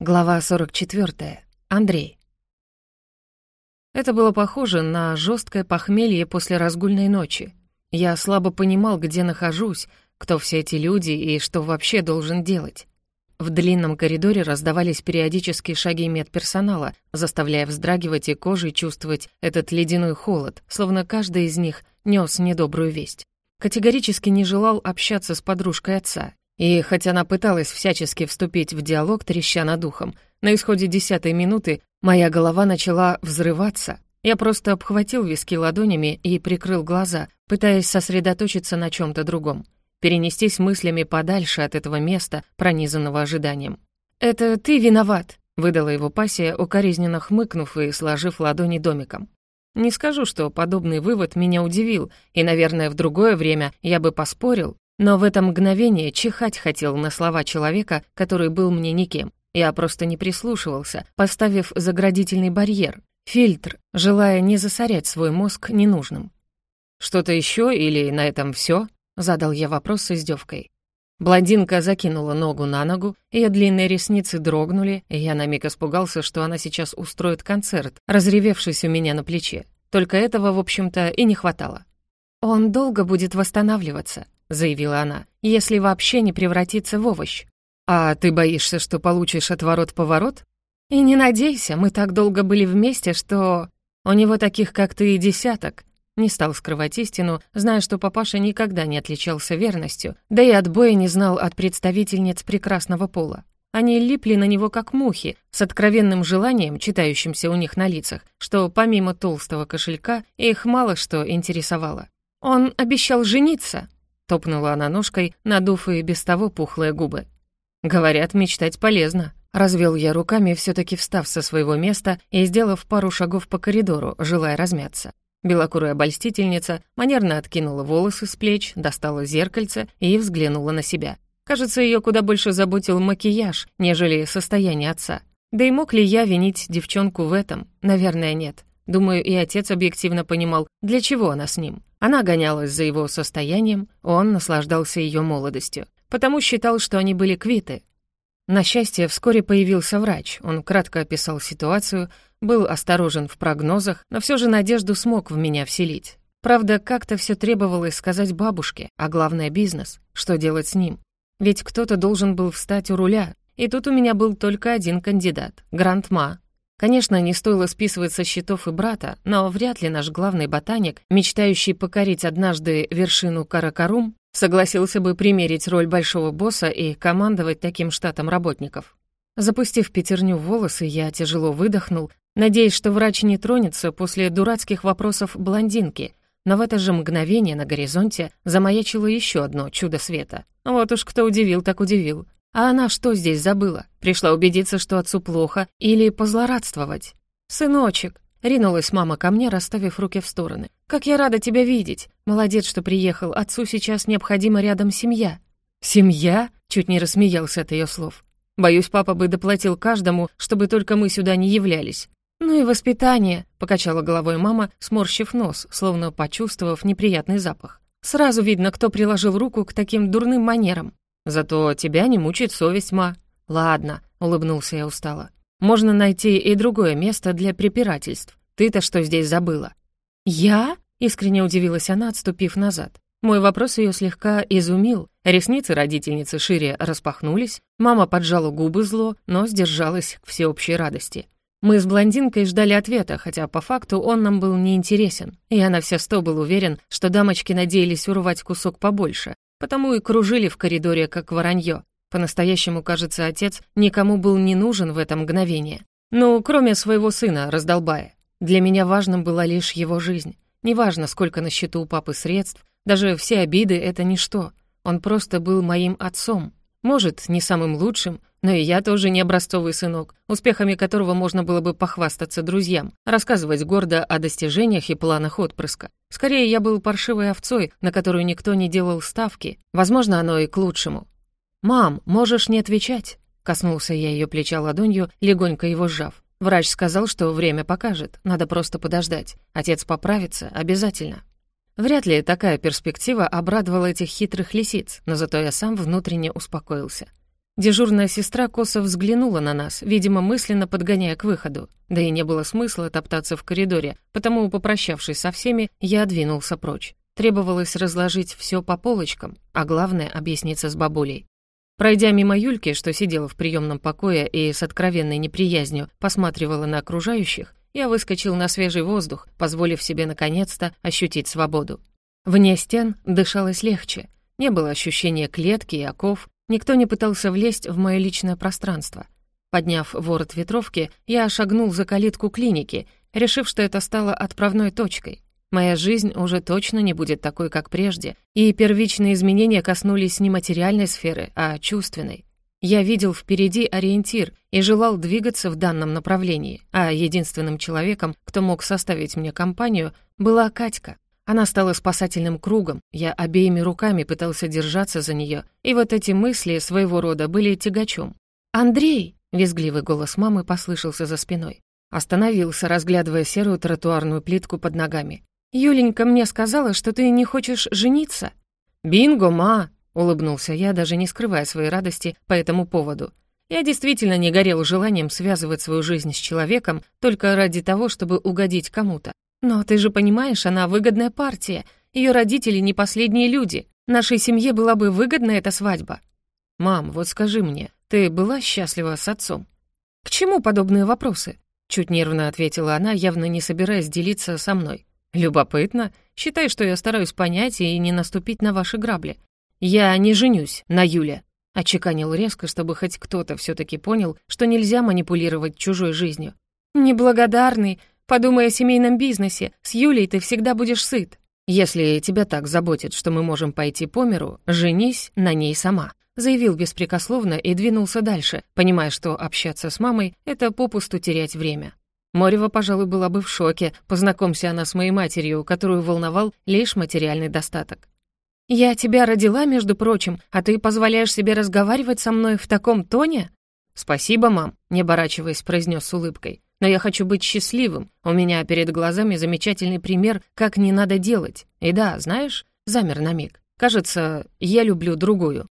Глава 44. Андрей. Это было похоже на жесткое похмелье после разгульной ночи. Я слабо понимал, где нахожусь, кто все эти люди и что вообще должен делать. В длинном коридоре раздавались периодические шаги медперсонала, заставляя вздрагивать и кожей чувствовать этот ледяной холод, словно каждый из них нес недобрую весть. Категорически не желал общаться с подружкой отца, и хотя она пыталась всячески вступить в диалог, треща над ухом, на исходе десятой минуты моя голова начала взрываться. Я просто обхватил виски ладонями и прикрыл глаза, пытаясь сосредоточиться на чем то другом, перенестись мыслями подальше от этого места, пронизанного ожиданием. «Это ты виноват», — выдала его пассия, укоризненно хмыкнув и сложив ладони домиком. Не скажу, что подобный вывод меня удивил, и, наверное, в другое время я бы поспорил, но в это мгновение чихать хотел на слова человека, который был мне никем. Я просто не прислушивался, поставив заградительный барьер, фильтр, желая не засорять свой мозг ненужным. «Что-то еще или на этом все? задал я вопрос с издевкой. Блондинка закинула ногу на ногу, ее длинные ресницы дрогнули, и я на миг испугался, что она сейчас устроит концерт, разревевшись у меня на плече. Только этого, в общем-то, и не хватало. «Он долго будет восстанавливаться», — заявила она, «если вообще не превратится в овощ». «А ты боишься, что получишь отворот-поворот?» «И не надейся, мы так долго были вместе, что...» «У него таких, как ты, и десяток». Не стал скрывать истину, зная, что папаша никогда не отличался верностью, да и отбоя не знал от представительниц прекрасного пола. Они липли на него как мухи, с откровенным желанием, читающимся у них на лицах, что помимо толстого кошелька их мало что интересовало. «Он обещал жениться», Топнула она ножкой, надув и без того пухлые губы. «Говорят, мечтать полезно». Развел я руками, все таки встав со своего места и сделав пару шагов по коридору, желая размяться. Белокурая обольстительница манерно откинула волосы с плеч, достала зеркальце и взглянула на себя. Кажется, ее куда больше заботил макияж, нежели состояние отца. Да и мог ли я винить девчонку в этом? Наверное, нет. Думаю, и отец объективно понимал, для чего она с ним. Она гонялась за его состоянием, он наслаждался ее молодостью, потому считал, что они были квиты. На счастье, вскоре появился врач. Он кратко описал ситуацию, был осторожен в прогнозах, но все же надежду смог в меня вселить. Правда, как-то все требовалось сказать бабушке, а главное бизнес, что делать с ним. Ведь кто-то должен был встать у руля, и тут у меня был только один кандидат — Грандма, Конечно, не стоило списывать со счетов и брата, но вряд ли наш главный ботаник, мечтающий покорить однажды вершину Каракарум, согласился бы примерить роль большого босса и командовать таким штатом работников. Запустив пятерню в волосы, я тяжело выдохнул, надеясь, что врач не тронется после дурацких вопросов блондинки, но в это же мгновение на горизонте замаячило еще одно чудо света. Вот уж кто удивил, так удивил. А она что здесь забыла? Пришла убедиться, что отцу плохо, или позлорадствовать? «Сыночек!» — ринулась мама ко мне, расставив руки в стороны. «Как я рада тебя видеть! Молодец, что приехал. Отцу сейчас необходима рядом семья». «Семья?» — чуть не рассмеялся от ее слов. «Боюсь, папа бы доплатил каждому, чтобы только мы сюда не являлись». «Ну и воспитание», — покачала головой мама, сморщив нос, словно почувствовав неприятный запах. «Сразу видно, кто приложил руку к таким дурным манерам. Зато тебя не мучает совесть, ма. Ладно, улыбнулся я устало. Можно найти и другое место для препирательств. Ты-то что здесь забыла? Я? Искренне удивилась она, отступив назад. Мой вопрос ее слегка изумил. Ресницы родительницы шире распахнулись, мама поджала губы зло, но сдержалась к всеобщей радости. Мы с блондинкой ждали ответа, хотя по факту он нам был неинтересен. Я на все сто был уверен, что дамочки надеялись урвать кусок побольше, Потому и кружили в коридоре, как воронье. По-настоящему, кажется, отец никому был не нужен в это мгновение. Ну, кроме своего сына, раздолбая. Для меня важным была лишь его жизнь. Неважно, сколько на счету у папы средств, даже все обиды — это ничто. Он просто был моим отцом. Может, не самым лучшим, но и я тоже не образцовый сынок, успехами которого можно было бы похвастаться друзьям, рассказывать гордо о достижениях и планах отпрыска. Скорее, я был паршивой овцой, на которую никто не делал ставки. Возможно, оно и к лучшему. «Мам, можешь не отвечать?» Коснулся я ее плеча ладонью, легонько его сжав. Врач сказал, что время покажет, надо просто подождать. Отец поправится, обязательно. Вряд ли такая перспектива обрадовала этих хитрых лисиц, но зато я сам внутренне успокоился. Дежурная сестра косо взглянула на нас, видимо, мысленно подгоняя к выходу. Да и не было смысла топтаться в коридоре, потому, попрощавшись со всеми, я двинулся прочь. Требовалось разложить все по полочкам, а главное — объясниться с бабулей. Пройдя мимо Юльки, что сидела в приемном покое и с откровенной неприязнью посматривала на окружающих, я выскочил на свежий воздух, позволив себе наконец-то ощутить свободу. Вне стен дышалось легче. Не было ощущения клетки и оков, Никто не пытался влезть в мое личное пространство. Подняв ворот ветровки, я шагнул за калитку клиники, решив, что это стало отправной точкой. Моя жизнь уже точно не будет такой, как прежде, и первичные изменения коснулись не материальной сферы, а чувственной. Я видел впереди ориентир и желал двигаться в данном направлении, а единственным человеком, кто мог составить мне компанию, была Катька. Она стала спасательным кругом, я обеими руками пытался держаться за нее, и вот эти мысли своего рода были тягачом. «Андрей!» — визгливый голос мамы послышался за спиной. Остановился, разглядывая серую тротуарную плитку под ногами. «Юленька мне сказала, что ты не хочешь жениться». «Бинго, ма!» — улыбнулся я, даже не скрывая своей радости по этому поводу. Я действительно не горел желанием связывать свою жизнь с человеком только ради того, чтобы угодить кому-то. «Но ты же понимаешь, она выгодная партия. Ее родители не последние люди. Нашей семье была бы выгодна эта свадьба». «Мам, вот скажи мне, ты была счастлива с отцом?» «К чему подобные вопросы?» Чуть нервно ответила она, явно не собираясь делиться со мной. «Любопытно. Считай, что я стараюсь понять и не наступить на ваши грабли. Я не женюсь на Юле», — очеканил резко, чтобы хоть кто-то все таки понял, что нельзя манипулировать чужой жизнью. «Неблагодарный, Подумай о семейном бизнесе. С Юлей ты всегда будешь сыт. Если тебя так заботит, что мы можем пойти по миру, женись на ней сама», заявил беспрекословно и двинулся дальше, понимая, что общаться с мамой — это попусту терять время. Морева, пожалуй, была бы в шоке, познакомься она с моей матерью, которую волновал лишь материальный достаток. «Я тебя родила, между прочим, а ты позволяешь себе разговаривать со мной в таком тоне?» «Спасибо, мам», — не оборачиваясь, произнес с улыбкой. Но я хочу быть счастливым. У меня перед глазами замечательный пример, как не надо делать. И да, знаешь, замер на миг. Кажется, я люблю другую.